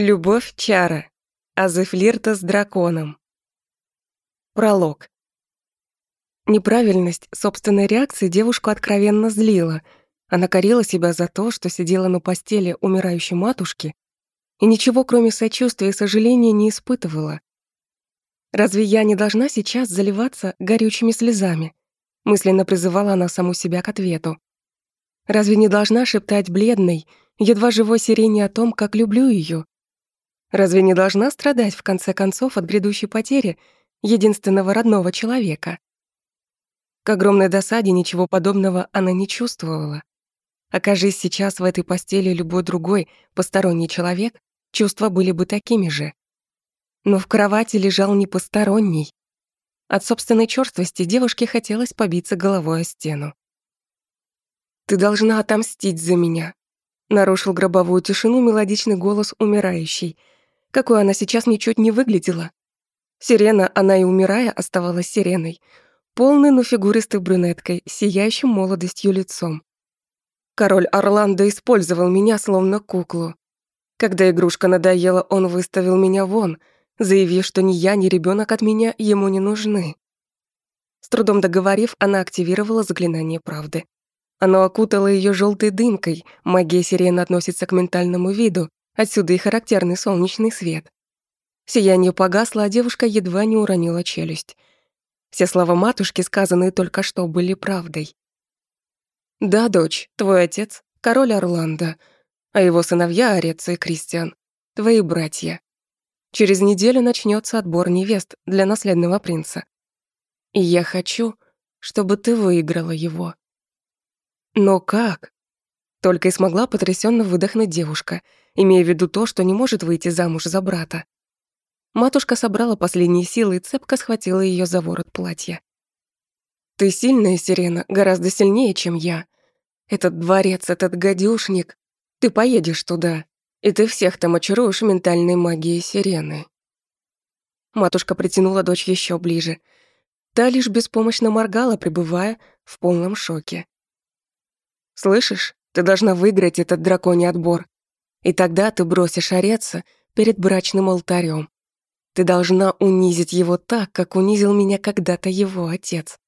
Любовь — чара, азы флирта с драконом. Пролог. Неправильность собственной реакции девушку откровенно злила. Она корила себя за то, что сидела на постели умирающей матушки и ничего, кроме сочувствия и сожаления, не испытывала. «Разве я не должна сейчас заливаться горючими слезами?» мысленно призывала она саму себя к ответу. «Разве не должна шептать бледной, едва живой сирене о том, как люблю ее, Разве не должна страдать, в конце концов, от грядущей потери единственного родного человека? К огромной досаде ничего подобного она не чувствовала. Окажись сейчас в этой постели любой другой, посторонний человек, чувства были бы такими же. Но в кровати лежал не посторонний. От собственной чёрствости девушке хотелось побиться головой о стену. «Ты должна отомстить за меня», — нарушил гробовую тишину мелодичный голос умирающей — какой она сейчас ничуть не выглядела. Сирена, она и умирая, оставалась сиреной, полной, но фигуристой брюнеткой, сияющим молодостью лицом. Король Орландо использовал меня словно куклу. Когда игрушка надоела, он выставил меня вон, заявив, что ни я, ни ребенок от меня ему не нужны. С трудом договорив, она активировала заклинание правды. Оно окутало ее желтой дымкой, магия сирены относится к ментальному виду, Отсюда и характерный солнечный свет. Сияние погасло, а девушка едва не уронила челюсть. Все слова матушки, сказанные только что, были правдой. «Да, дочь, твой отец — король Орландо, а его сыновья Ореца и Кристиан — твои братья. Через неделю начнется отбор невест для наследного принца. И я хочу, чтобы ты выиграла его». «Но как?» Только и смогла потрясенно выдохнуть девушка — имея в виду то, что не может выйти замуж за брата. Матушка собрала последние силы и цепко схватила ее за ворот платья. «Ты сильная, Сирена, гораздо сильнее, чем я. Этот дворец, этот гадюшник. Ты поедешь туда, и ты всех там очаруешь ментальной магией Сирены». Матушка притянула дочь еще ближе. Та лишь беспомощно моргала, пребывая в полном шоке. «Слышишь, ты должна выиграть этот драконий отбор. И тогда ты бросишь ореться перед брачным алтарем. Ты должна унизить его так, как унизил меня когда-то его отец.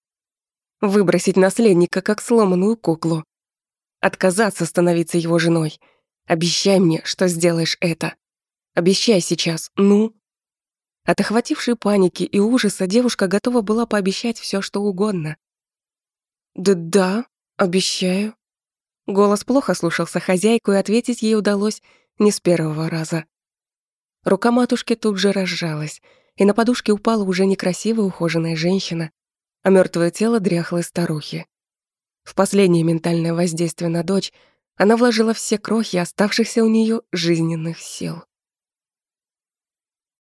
Выбросить наследника, как сломанную куклу. Отказаться становиться его женой. Обещай мне, что сделаешь это. Обещай сейчас, ну. От охватившей паники и ужаса девушка готова была пообещать все, что угодно. «Да-да, обещаю», Голос плохо слушался хозяйку, и ответить ей удалось не с первого раза. Рука матушки тут же разжалась, и на подушке упала уже некрасивая ухоженная женщина, а мертвое тело дряхлой старухи. В последнее ментальное воздействие на дочь она вложила все крохи оставшихся у нее жизненных сил.